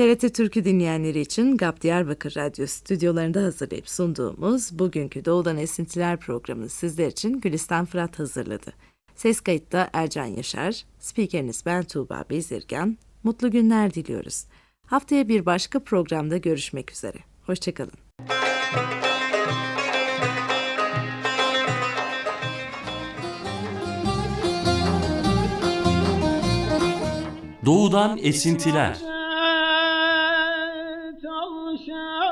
TRT Türkü dinleyenleri için GAP Diyarbakır Radyo stüdyolarında hazırlayıp sunduğumuz bugünkü Doğudan Esintiler programını sizler için Gülistan Fırat hazırladı. Ses kayıtta Ercan Yaşar, spikeriniz ben Tuğba Bezirgan. Mutlu günler diliyoruz. Haftaya bir başka programda görüşmek üzere. Hoşçakalın. Doğudan esintiler. يشاء